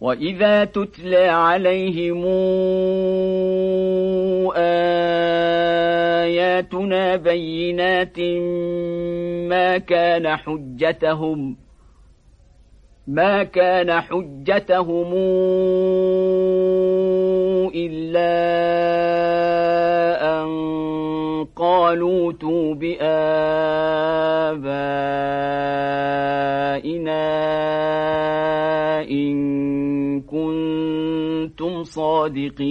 وإذا تتلى عليهم آياتنا بينات ما كان حجتهم ما كان حجتهم إلا أن قالوا بآبائنا كنتم صادقين